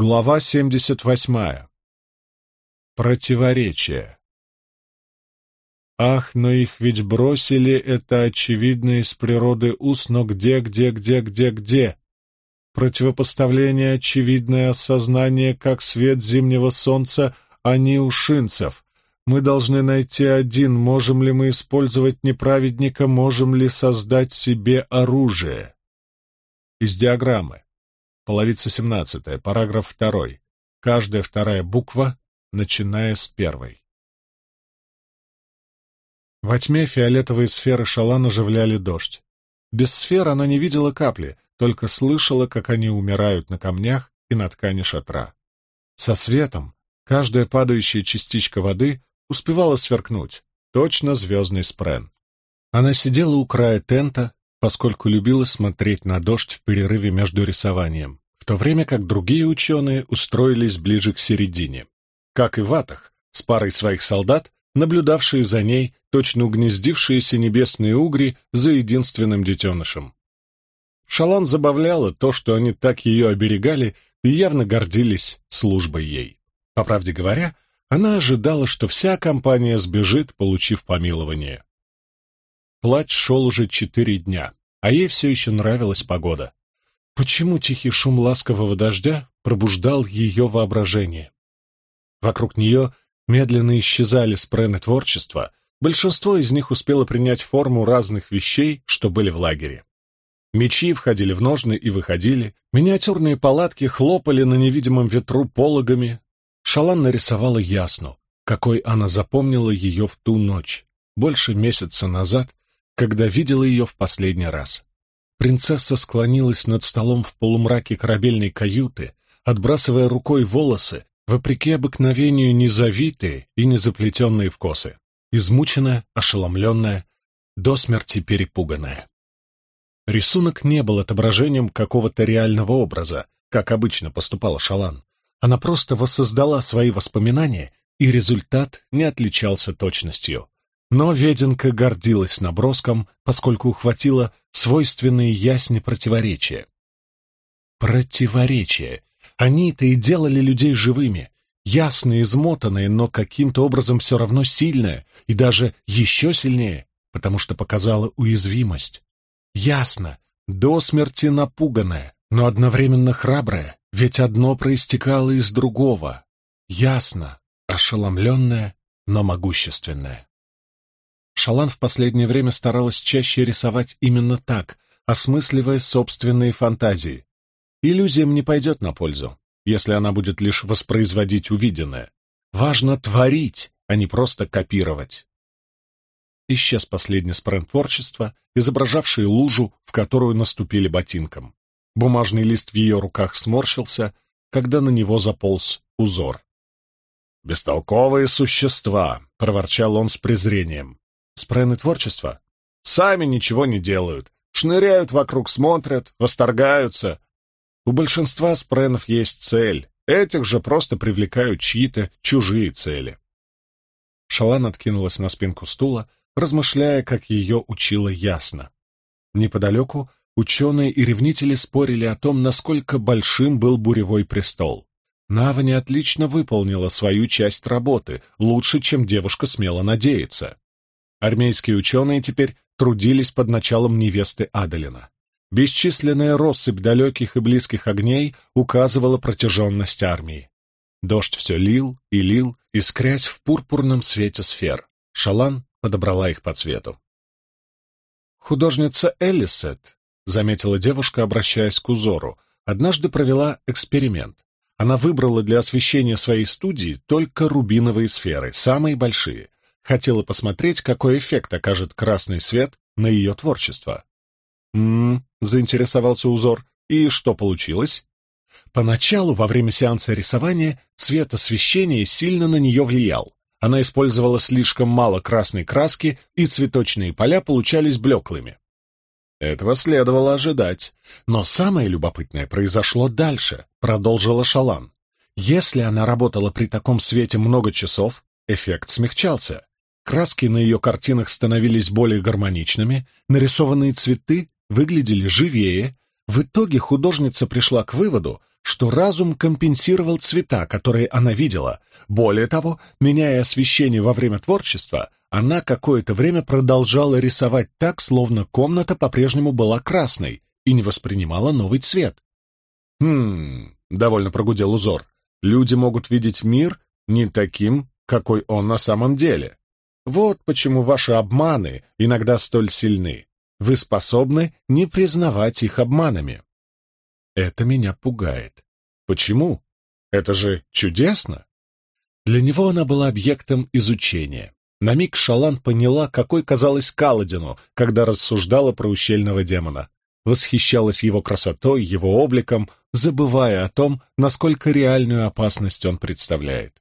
Глава 78. Противоречие. Ах, но их ведь бросили, это очевидно из природы ус, но где, где, где, где, где? Противопоставление очевидное осознание, как свет зимнего солнца, а не ушинцев. Мы должны найти один, можем ли мы использовать неправедника, можем ли создать себе оружие. Из диаграммы. Половица 17, параграф 2. Каждая вторая буква, начиная с первой. Во тьме фиолетовые сферы шалан оживляли дождь. Без сфер она не видела капли, только слышала, как они умирают на камнях и на ткани шатра. Со светом каждая падающая частичка воды успевала сверкнуть, точно звездный спрен. Она сидела у края тента, поскольку любила смотреть на дождь в перерыве между рисованием, в то время как другие ученые устроились ближе к середине. Как и в Атах, с парой своих солдат, наблюдавшие за ней точно угнездившиеся небесные угри за единственным детенышем. Шалан забавляла то, что они так ее оберегали и явно гордились службой ей. По правде говоря, она ожидала, что вся компания сбежит, получив помилование. Плач шел уже четыре дня, а ей все еще нравилась погода. Почему тихий шум ласкового дождя пробуждал ее воображение? Вокруг нее медленно исчезали спрены творчества, большинство из них успело принять форму разных вещей, что были в лагере. Мечи входили в ножны и выходили, миниатюрные палатки хлопали на невидимом ветру пологами. Шалан нарисовала ясну, какой она запомнила ее в ту ночь, больше месяца назад, когда видела ее в последний раз. Принцесса склонилась над столом в полумраке корабельной каюты, отбрасывая рукой волосы, вопреки обыкновению незавитые и незаплетенные в косы, измученная, ошеломленная, до смерти перепуганная. Рисунок не был отображением какого-то реального образа, как обычно поступала Шалан. Она просто воссоздала свои воспоминания, и результат не отличался точностью. Но Веденка гордилась наброском, поскольку ухватила свойственные ясни противоречия. Противоречия. Они-то и делали людей живыми, ясные, измотанные, но каким-то образом все равно сильные, и даже еще сильнее, потому что показала уязвимость. Ясно, до смерти напуганная, но одновременно храбрая, ведь одно проистекало из другого. Ясно, ошеломленная, но могущественная. Шалан в последнее время старалась чаще рисовать именно так, осмысливая собственные фантазии. Иллюзиям не пойдет на пользу, если она будет лишь воспроизводить увиденное. Важно творить, а не просто копировать. Исчез последний спрент творчества, изображавший лужу, в которую наступили ботинком. Бумажный лист в ее руках сморщился, когда на него заполз узор. «Бестолковые существа!» — проворчал он с презрением. Спрены творчества? Сами ничего не делают. Шныряют вокруг, смотрят, восторгаются. У большинства спренов есть цель. Этих же просто привлекают чьи-то чужие цели. Шалан откинулась на спинку стула, размышляя, как ее учила ясно. Неподалеку ученые и ревнители спорили о том, насколько большим был буревой престол. Навани отлично выполнила свою часть работы, лучше, чем девушка смела надеяться. Армейские ученые теперь трудились под началом невесты Адалина. Бесчисленная россыпь далеких и близких огней указывала протяженность армии. Дождь все лил и лил, искрясь в пурпурном свете сфер. Шалан подобрала их по цвету. Художница Эллисет, заметила девушка, обращаясь к узору, однажды провела эксперимент. Она выбрала для освещения своей студии только рубиновые сферы, самые большие, хотела посмотреть, какой эффект окажет красный свет на ее творчество. «М-м-м», заинтересовался узор. «И что получилось?» Поначалу, во время сеанса рисования, цвет освещения сильно на нее влиял. Она использовала слишком мало красной краски, и цветочные поля получались блеклыми. Этого следовало ожидать. Но самое любопытное произошло дальше, продолжила Шалан. Если она работала при таком свете много часов, эффект смягчался. Краски на ее картинах становились более гармоничными, нарисованные цветы выглядели живее, В итоге художница пришла к выводу, что разум компенсировал цвета, которые она видела. Более того, меняя освещение во время творчества, она какое-то время продолжала рисовать так, словно комната по-прежнему была красной и не воспринимала новый цвет. «Хм...» — довольно прогудел узор. «Люди могут видеть мир не таким, какой он на самом деле. Вот почему ваши обманы иногда столь сильны. Вы способны не признавать их обманами. Это меня пугает. Почему? Это же чудесно! Для него она была объектом изучения. На миг Шалан поняла, какой казалась Каладину, когда рассуждала про ущельного демона. Восхищалась его красотой, его обликом, забывая о том, насколько реальную опасность он представляет.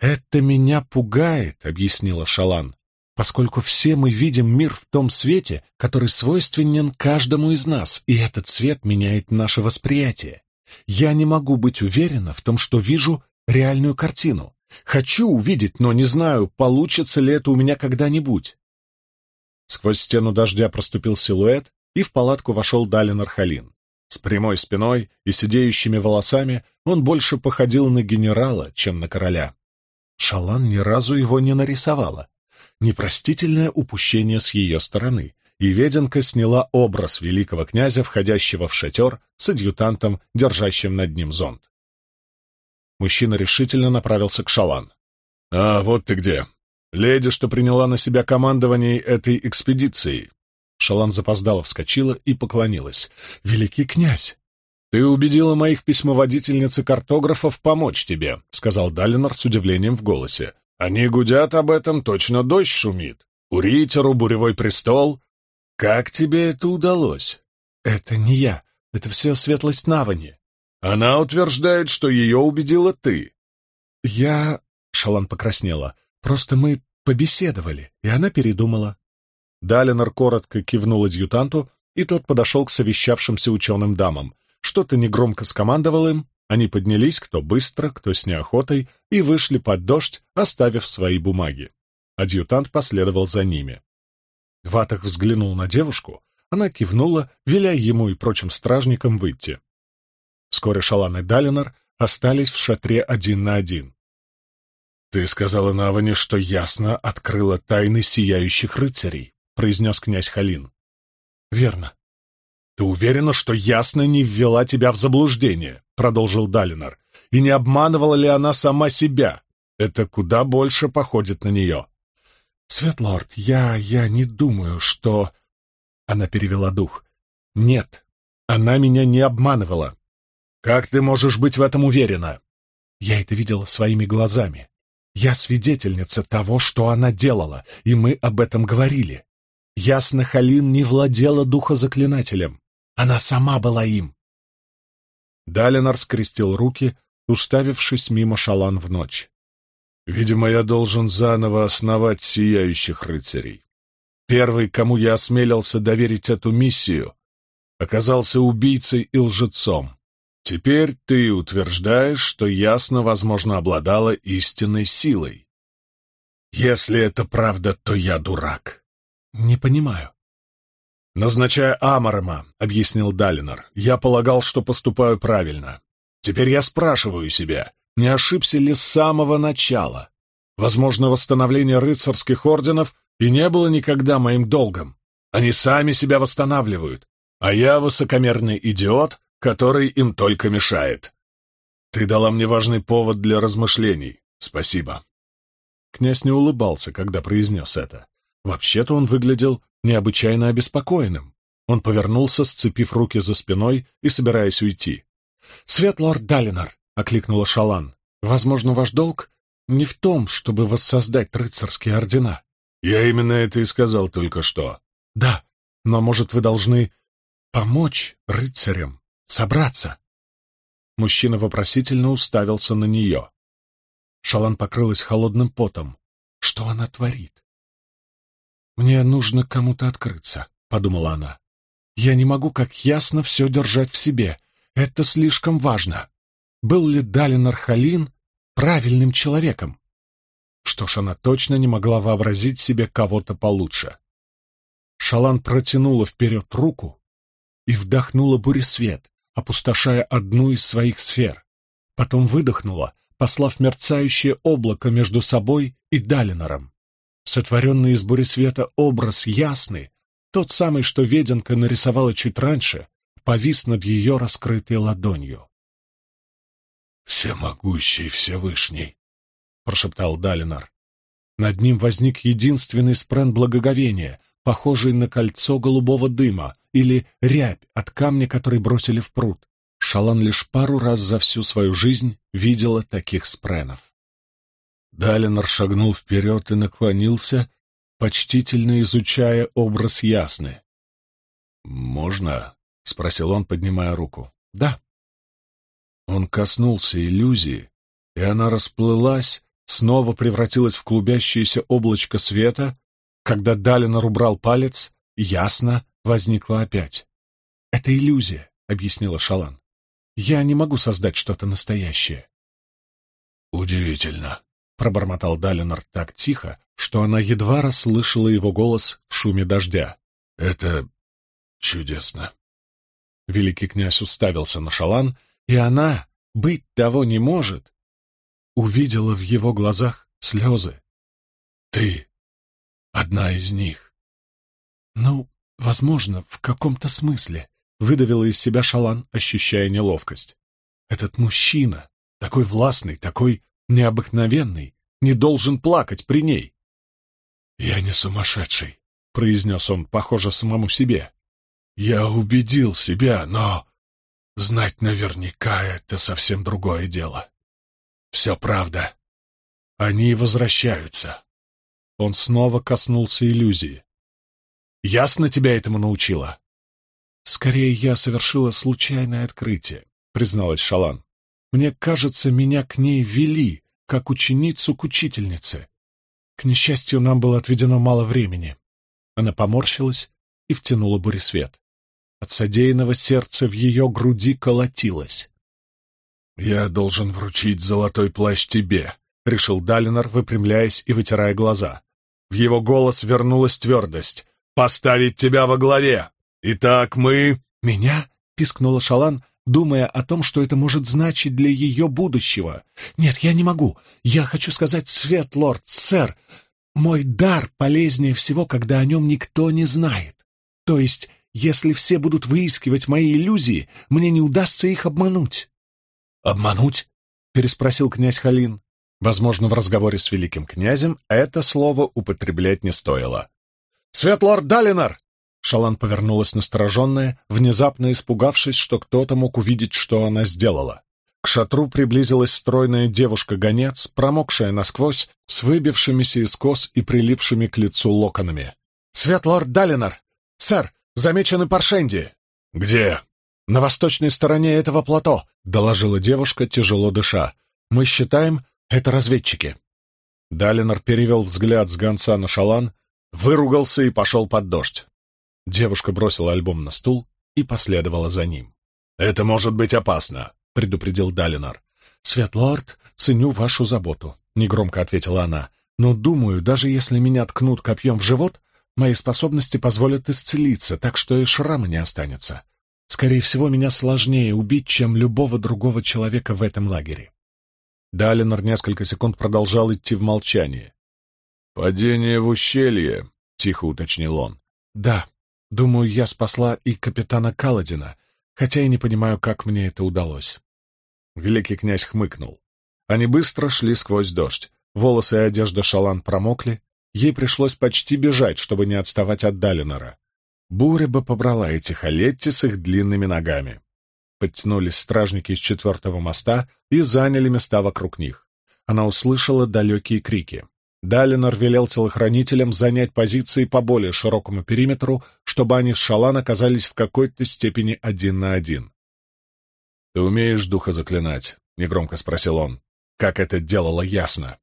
«Это меня пугает», — объяснила Шалан поскольку все мы видим мир в том свете, который свойственен каждому из нас, и этот свет меняет наше восприятие. Я не могу быть уверена в том, что вижу реальную картину. Хочу увидеть, но не знаю, получится ли это у меня когда-нибудь. Сквозь стену дождя проступил силуэт, и в палатку вошел Далин Архалин. С прямой спиной и сидеющими волосами он больше походил на генерала, чем на короля. Шалан ни разу его не нарисовала, непростительное упущение с ее стороны, и Веденка сняла образ великого князя, входящего в шатер с адъютантом, держащим над ним зонт. Мужчина решительно направился к Шалан. «А, вот ты где. Леди, что приняла на себя командование этой экспедицией». Шалан запоздала, вскочила и поклонилась. «Великий князь!» «Ты убедила моих письмоводительниц и картографов помочь тебе», — сказал Далинор с удивлением в голосе. Они гудят об этом, точно дождь шумит. У Ритеру буревой престол. Как тебе это удалось? Это не я. Это все светлость Навани. Она утверждает, что ее убедила ты. Я... Шалан покраснела. Просто мы побеседовали, и она передумала. Далинор коротко кивнул адъютанту, и тот подошел к совещавшимся ученым дамам. Что-то негромко скомандовал им, они поднялись, кто быстро, кто с неохотой, и вышли под дождь, оставив свои бумаги. Адъютант последовал за ними. Ватах взглянул на девушку, она кивнула, веля ему и прочим стражникам выйти. Вскоре Шалан и Далинор остались в шатре один на один. «Ты сказала Наване, что ясно открыла тайны сияющих рыцарей», — произнес князь Халин. «Верно. Ты уверена, что ясно не ввела тебя в заблуждение?» продолжил Далинар, и не обманывала ли она сама себя? Это куда больше походит на нее. «Светлорд, я... я не думаю, что...» Она перевела дух. «Нет, она меня не обманывала. Как ты можешь быть в этом уверена?» Я это видела своими глазами. Я свидетельница того, что она делала, и мы об этом говорили. Ясно, Халин не владела духозаклинателем. Она сама была им. Далинар скрестил руки, уставившись мимо шалан в ночь. «Видимо, я должен заново основать сияющих рыцарей. Первый, кому я осмелился доверить эту миссию, оказался убийцей и лжецом. Теперь ты утверждаешь, что ясно, возможно, обладала истинной силой. Если это правда, то я дурак. Не понимаю. «Назначая Амарема», — объяснил Далинор, — «я полагал, что поступаю правильно. Теперь я спрашиваю себя, не ошибся ли с самого начала? Возможно, восстановление рыцарских орденов и не было никогда моим долгом. Они сами себя восстанавливают, а я высокомерный идиот, который им только мешает. Ты дала мне важный повод для размышлений. Спасибо». Князь не улыбался, когда произнес это. Вообще-то он выглядел необычайно обеспокоенным. Он повернулся, сцепив руки за спиной и собираясь уйти. «Светлорд Далинар!» — окликнула Шалан. «Возможно, ваш долг не в том, чтобы воссоздать рыцарские ордена». «Я именно это и сказал только что». «Да, но, может, вы должны помочь рыцарям собраться?» Мужчина вопросительно уставился на нее. Шалан покрылась холодным потом. Что она творит? «Мне нужно кому-то открыться», — подумала она. «Я не могу как ясно все держать в себе. Это слишком важно. Был ли Далин Архалин правильным человеком? Что ж, она точно не могла вообразить себе кого-то получше. Шалан протянула вперед руку и вдохнула буресвет, опустошая одну из своих сфер. Потом выдохнула, послав мерцающее облако между собой и Далинором. Сотворенный из буресвета образ ясный, тот самый, что Веденка нарисовала чуть раньше, повис над ее раскрытой ладонью. «Всемогущий Всевышний!» — прошептал Далинар. Над ним возник единственный спрен благоговения, похожий на кольцо голубого дыма или рябь от камня, который бросили в пруд. Шалан лишь пару раз за всю свою жизнь видела таких спренов. Далинор шагнул вперед и наклонился, почтительно изучая образ Ясны. «Можно?» — спросил он, поднимая руку. «Да». Он коснулся иллюзии, и она расплылась, снова превратилась в клубящееся облачко света. Когда Далинор убрал палец, ясно возникла опять. «Это иллюзия», — объяснила Шалан. «Я не могу создать что-то настоящее». «Удивительно», — пробормотал Далинор так тихо, что она едва расслышала его голос в шуме дождя. «Это чудесно». Великий князь уставился на Шалан, и она, быть того не может, увидела в его глазах слезы. «Ты одна из них». «Ну, возможно, в каком-то смысле», — выдавила из себя Шалан, ощущая неловкость. «Этот мужчина, такой властный, такой необыкновенный, не должен плакать при ней». «Я не сумасшедший», — произнес он, похоже, самому себе. «Я убедил себя, но знать наверняка — это совсем другое дело. Все правда. Они возвращаются. Он снова коснулся иллюзии. Ясно тебя этому научила? Скорее, я совершила случайное открытие, призналась Шалан. Мне кажется, меня к ней вели, как ученицу к учительнице. К несчастью, нам было отведено мало времени. Она поморщилась и втянула буресвет. От содеянного сердце в ее груди колотилось. «Я должен вручить золотой плащ тебе», — решил Далинор, выпрямляясь и вытирая глаза. В его голос вернулась твердость. «Поставить тебя во главе! Итак, мы...» «Меня?» — пискнула Шалан, думая о том, что это может значить для ее будущего. «Нет, я не могу. Я хочу сказать, свет, лорд, сэр, мой дар полезнее всего, когда о нем никто не знает. То есть, если все будут выискивать мои иллюзии, мне не удастся их обмануть». «Обмануть?» — переспросил князь Халин. Возможно, в разговоре с великим князем это слово употреблять не стоило. «Светлорд Далинар!» Шалан повернулась настороженная, внезапно испугавшись, что кто-то мог увидеть, что она сделала. К шатру приблизилась стройная девушка-гонец, промокшая насквозь, с выбившимися из кос и прилипшими к лицу локонами. «Светлорд Далинар! Сэр, замечены Паршенди!» «Где?» «На восточной стороне этого плато», — доложила девушка, тяжело дыша. «Мы считаем, это разведчики». Далинор перевел взгляд с гонца на шалан, выругался и пошел под дождь. Девушка бросила альбом на стул и последовала за ним. «Это может быть опасно», — предупредил Далинор. «Светлорд, ценю вашу заботу», — негромко ответила она. «Но думаю, даже если меня ткнут копьем в живот, мои способности позволят исцелиться, так что и шрама не останется. Скорее всего, меня сложнее убить, чем любого другого человека в этом лагере. Далинор несколько секунд продолжал идти в молчании. «Падение в ущелье», — тихо уточнил он. «Да, думаю, я спасла и капитана Каладина, хотя и не понимаю, как мне это удалось». Великий князь хмыкнул. Они быстро шли сквозь дождь. Волосы и одежда Шалан промокли. Ей пришлось почти бежать, чтобы не отставать от Далинора. Буря бы побрала этих Олетти с их длинными ногами. Подтянулись стражники из четвертого моста и заняли места вокруг них. Она услышала далекие крики. Далинор велел телохранителям занять позиции по более широкому периметру, чтобы они с Шалан оказались в какой-то степени один на один. «Ты умеешь духа заклинать?» — негромко спросил он. «Как это делало ясно?»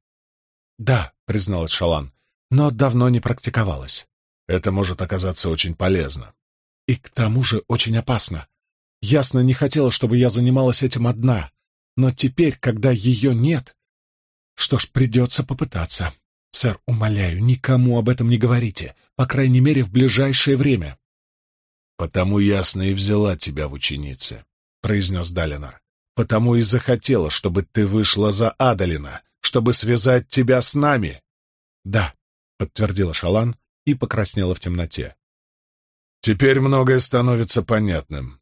«Да», — призналась Шалан, — «но давно не практиковалась. Это может оказаться очень полезно. И к тому же очень опасно. Ясно не хотела, чтобы я занималась этим одна, но теперь, когда ее нет... Что ж, придется попытаться. Сэр, умоляю, никому об этом не говорите, по крайней мере, в ближайшее время. «Потому ясно и взяла тебя в ученицы», — произнес Далинор. «Потому и захотела, чтобы ты вышла за Адалина, чтобы связать тебя с нами». «Да», — подтвердила Шалан и покраснела в темноте. «Теперь многое становится понятным.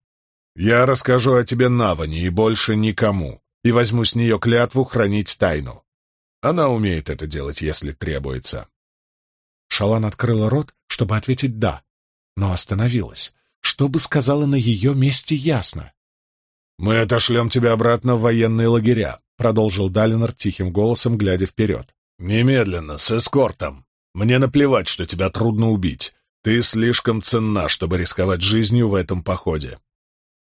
Я расскажу о тебе Наване и больше никому, и возьму с нее клятву хранить тайну. Она умеет это делать, если требуется». Шалан открыла рот, чтобы ответить «да», но остановилась. Что бы сказала на ее месте ясно? «Мы отошлем тебя обратно в военные лагеря», — продолжил Далинор тихим голосом, глядя вперед. «Немедленно, с эскортом. Мне наплевать, что тебя трудно убить. Ты слишком ценна, чтобы рисковать жизнью в этом походе».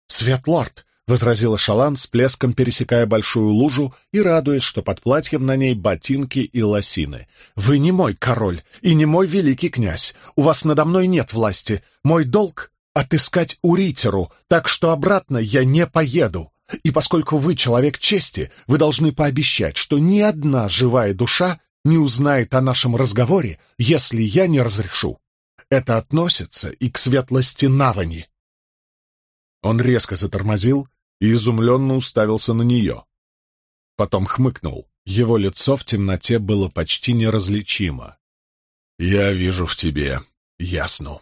«Светлорд!» — возразила Шалан, с плеском пересекая большую лужу и радуясь, что под платьем на ней ботинки и лосины. «Вы не мой король и не мой великий князь. У вас надо мной нет власти. Мой долг — отыскать Уритеру, так что обратно я не поеду. И поскольку вы человек чести, вы должны пообещать, что ни одна живая душа не узнает о нашем разговоре, если я не разрешу. Это относится и к светлости Навани». Он резко затормозил и изумленно уставился на нее. Потом хмыкнул. Его лицо в темноте было почти неразличимо. «Я вижу в тебе ясну».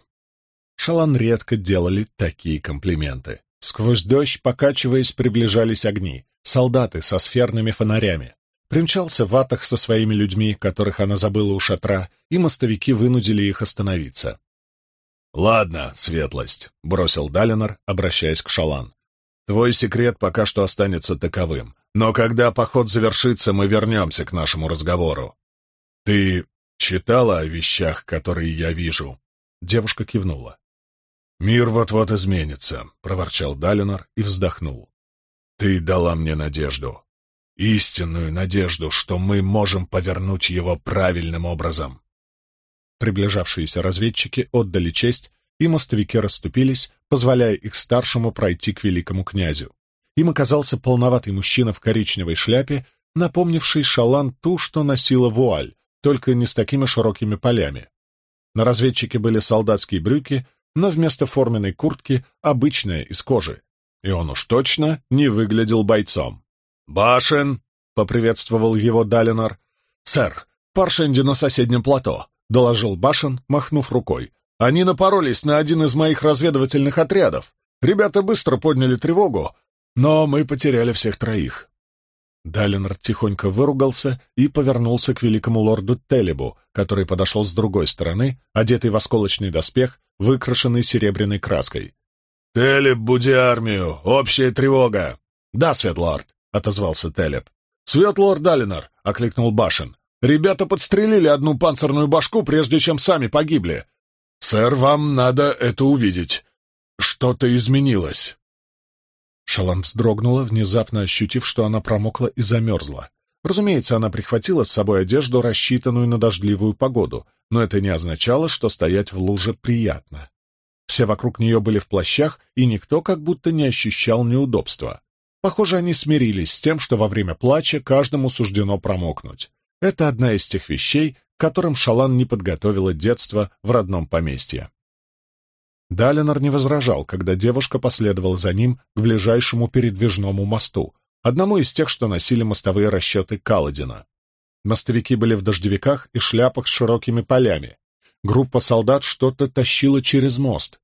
Шалан редко делали такие комплименты. Сквозь дождь, покачиваясь, приближались огни. Солдаты со сферными фонарями. Примчался Ватах со своими людьми, которых она забыла у шатра, и мостовики вынудили их остановиться. «Ладно, светлость», — бросил Далинор, обращаясь к Шалан. «Твой секрет пока что останется таковым, но когда поход завершится, мы вернемся к нашему разговору. Ты читала о вещах, которые я вижу?» Девушка кивнула. «Мир вот-вот изменится», — проворчал Далинор и вздохнул. «Ты дала мне надежду. Истинную надежду, что мы можем повернуть его правильным образом. Приближавшиеся разведчики отдали честь, и мостовики расступились, позволяя их старшему пройти к великому князю. Им оказался полноватый мужчина в коричневой шляпе, напомнивший шалан ту, что носила вуаль, только не с такими широкими полями. На разведчике были солдатские брюки, но вместо форменной куртки обычная из кожи, и он уж точно не выглядел бойцом. «Башен!» — поприветствовал его Далинор. «Сэр, Паршенди на соседнем плато доложил Башен, махнув рукой. «Они напоролись на один из моих разведывательных отрядов. Ребята быстро подняли тревогу, но мы потеряли всех троих». Далинор тихонько выругался и повернулся к великому лорду Телебу, который подошел с другой стороны, одетый в осколочный доспех, выкрашенный серебряной краской. «Телеб, буди армию! Общая тревога!» «Да, Светлорд!» — отозвался Телеб. «Светлорд Далинор!» — окликнул Башен. Ребята подстрелили одну панцирную башку, прежде чем сами погибли. Сэр, вам надо это увидеть. Что-то изменилось. Шалан вздрогнула, внезапно ощутив, что она промокла и замерзла. Разумеется, она прихватила с собой одежду, рассчитанную на дождливую погоду, но это не означало, что стоять в луже приятно. Все вокруг нее были в плащах, и никто как будто не ощущал неудобства. Похоже, они смирились с тем, что во время плача каждому суждено промокнуть. Это одна из тех вещей, которым Шалан не подготовила детство в родном поместье. Далинор не возражал, когда девушка последовала за ним к ближайшему передвижному мосту, одному из тех, что носили мостовые расчеты Каладина. Мостовики были в дождевиках и шляпах с широкими полями. Группа солдат что-то тащила через мост.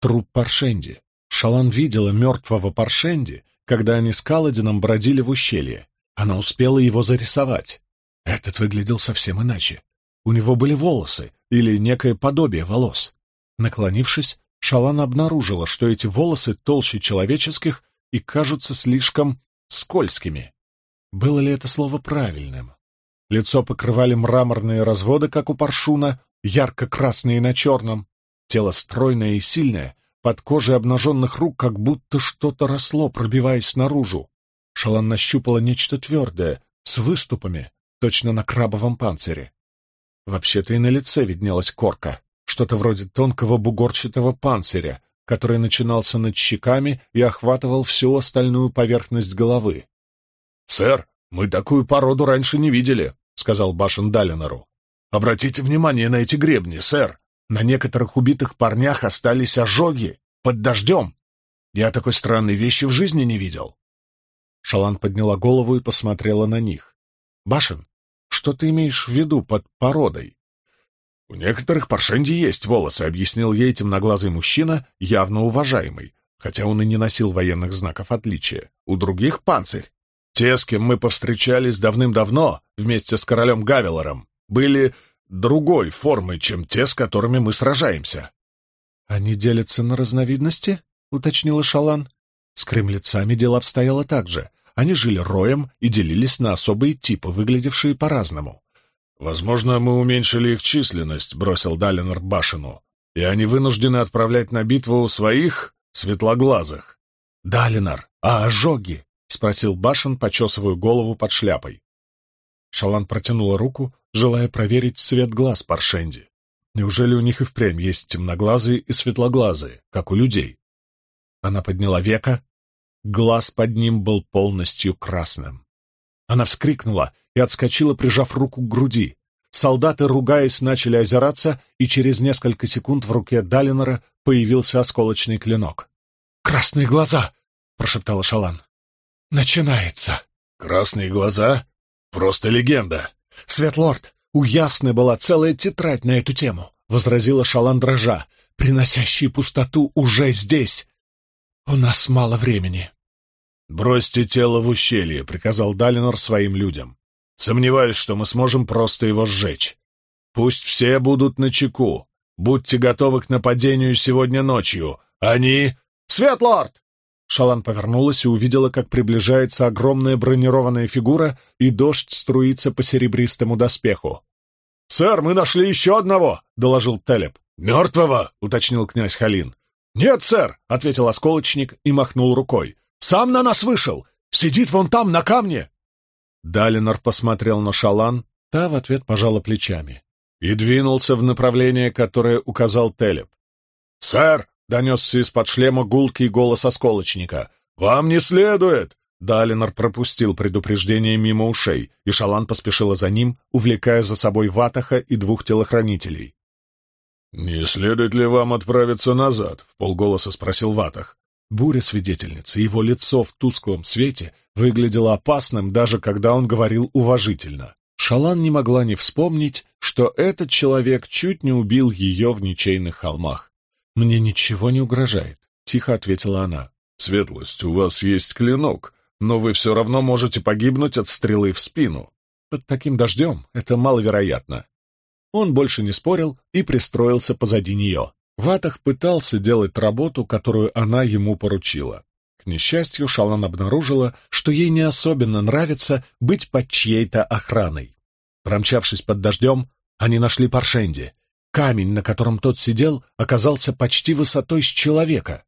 Труп Паршенди. Шалан видела мертвого Паршенди, когда они с Каладином бродили в ущелье. Она успела его зарисовать. Этот выглядел совсем иначе. У него были волосы или некое подобие волос. Наклонившись, Шалан обнаружила, что эти волосы толще человеческих и кажутся слишком скользкими. Было ли это слово правильным? Лицо покрывали мраморные разводы, как у паршуна, ярко-красные на черном. Тело стройное и сильное, под кожей обнаженных рук как будто что-то росло, пробиваясь наружу. Шалан нащупала нечто твердое, с выступами, точно на крабовом панцире. Вообще-то и на лице виднелась корка, что-то вроде тонкого бугорчатого панциря, который начинался над щеками и охватывал всю остальную поверхность головы. «Сэр, мы такую породу раньше не видели», — сказал Башен Далинору. «Обратите внимание на эти гребни, сэр. На некоторых убитых парнях остались ожоги. под дождем. Я такой странной вещи в жизни не видел. Шалан подняла голову и посмотрела на них. «Башен, что ты имеешь в виду под породой?» «У некоторых паршенди есть волосы», — объяснил ей темноглазый мужчина, явно уважаемый, хотя он и не носил военных знаков отличия. «У других — панцирь. Те, с кем мы повстречались давным-давно, вместе с королем Гавелором, были другой формы, чем те, с которыми мы сражаемся». «Они делятся на разновидности?» — уточнила Шалан. С кремлецами дело обстояло так же. Они жили роем и делились на особые типы, выглядевшие по-разному. «Возможно, мы уменьшили их численность», — бросил Далинор башину, «и они вынуждены отправлять на битву своих светлоглазых». «Далинор, а ожоги?» — спросил Башин, почесывая голову под шляпой. Шалан протянула руку, желая проверить цвет глаз Паршенди. Неужели у них и впрямь есть темноглазые и светлоглазые, как у людей? Она подняла века. Глаз под ним был полностью красным. Она вскрикнула и отскочила, прижав руку к груди. Солдаты, ругаясь, начали озираться, и через несколько секунд в руке Далинора появился осколочный клинок. «Красные глаза!» — прошептала Шалан. «Начинается!» «Красные глаза? Просто легенда!» «Светлорд, у Ясны была целая тетрадь на эту тему», — возразила Шалан дрожа. «Приносящие пустоту уже здесь. У нас мало времени». «Бросьте тело в ущелье», — приказал Далинор своим людям. «Сомневаюсь, что мы сможем просто его сжечь. Пусть все будут на чеку. Будьте готовы к нападению сегодня ночью. Они...» «Светлорд!» Шалан повернулась и увидела, как приближается огромная бронированная фигура, и дождь струится по серебристому доспеху. «Сэр, мы нашли еще одного!» — доложил Телеп. «Мертвого!» — уточнил князь Халин. «Нет, сэр!» — ответил осколочник и махнул рукой. Сам на нас вышел! Сидит вон там, на камне!» Далинор посмотрел на Шалан, та в ответ пожала плечами и двинулся в направление, которое указал Телеп. «Сэр!» — донесся из-под шлема гулкий голос осколочника. «Вам не следует!» Далинор пропустил предупреждение мимо ушей, и Шалан поспешила за ним, увлекая за собой Ватаха и двух телохранителей. «Не следует ли вам отправиться назад?» — в полголоса спросил Ватах. Буря-свидетельница, его лицо в тусклом свете выглядело опасным, даже когда он говорил уважительно. Шалан не могла не вспомнить, что этот человек чуть не убил ее в ничейных холмах. «Мне ничего не угрожает», — тихо ответила она. «Светлость, у вас есть клинок, но вы все равно можете погибнуть от стрелы в спину. Под таким дождем это маловероятно». Он больше не спорил и пристроился позади нее. Ватах пытался делать работу, которую она ему поручила. К несчастью, Шалан обнаружила, что ей не особенно нравится быть под чьей-то охраной. Промчавшись под дождем, они нашли Паршенди. Камень, на котором тот сидел, оказался почти высотой с человека.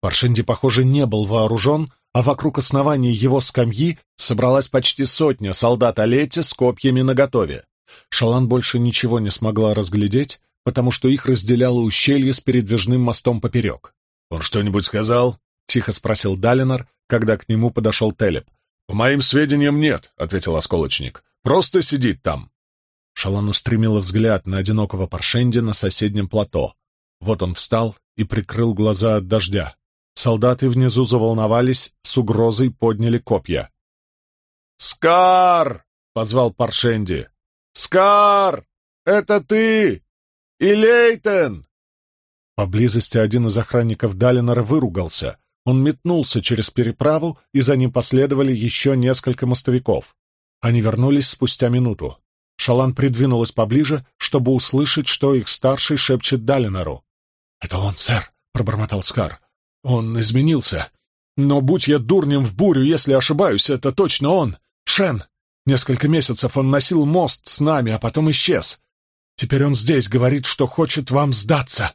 Паршенди, похоже, не был вооружен, а вокруг основания его скамьи собралась почти сотня солдат Олети с копьями наготове. Шалан больше ничего не смогла разглядеть, потому что их разделяло ущелье с передвижным мостом поперек. «Он что-нибудь сказал?» — тихо спросил Далинор, когда к нему подошел Телеп. «По моим сведениям, нет», — ответил осколочник. «Просто сидит там». Шалан устремила взгляд на одинокого Паршенди на соседнем плато. Вот он встал и прикрыл глаза от дождя. Солдаты внизу заволновались, с угрозой подняли копья. «Скар!» — позвал Паршенди. «Скар! Это ты! «И Лейтен!» Поблизости один из охранников Далинора выругался. Он метнулся через переправу, и за ним последовали еще несколько мостовиков. Они вернулись спустя минуту. Шалан придвинулась поближе, чтобы услышать, что их старший шепчет Далинору. «Это он, сэр», — пробормотал Скар. «Он изменился. Но будь я дурнем в бурю, если ошибаюсь, это точно он. Шен. Несколько месяцев он носил мост с нами, а потом исчез. Теперь он здесь говорит, что хочет вам сдаться.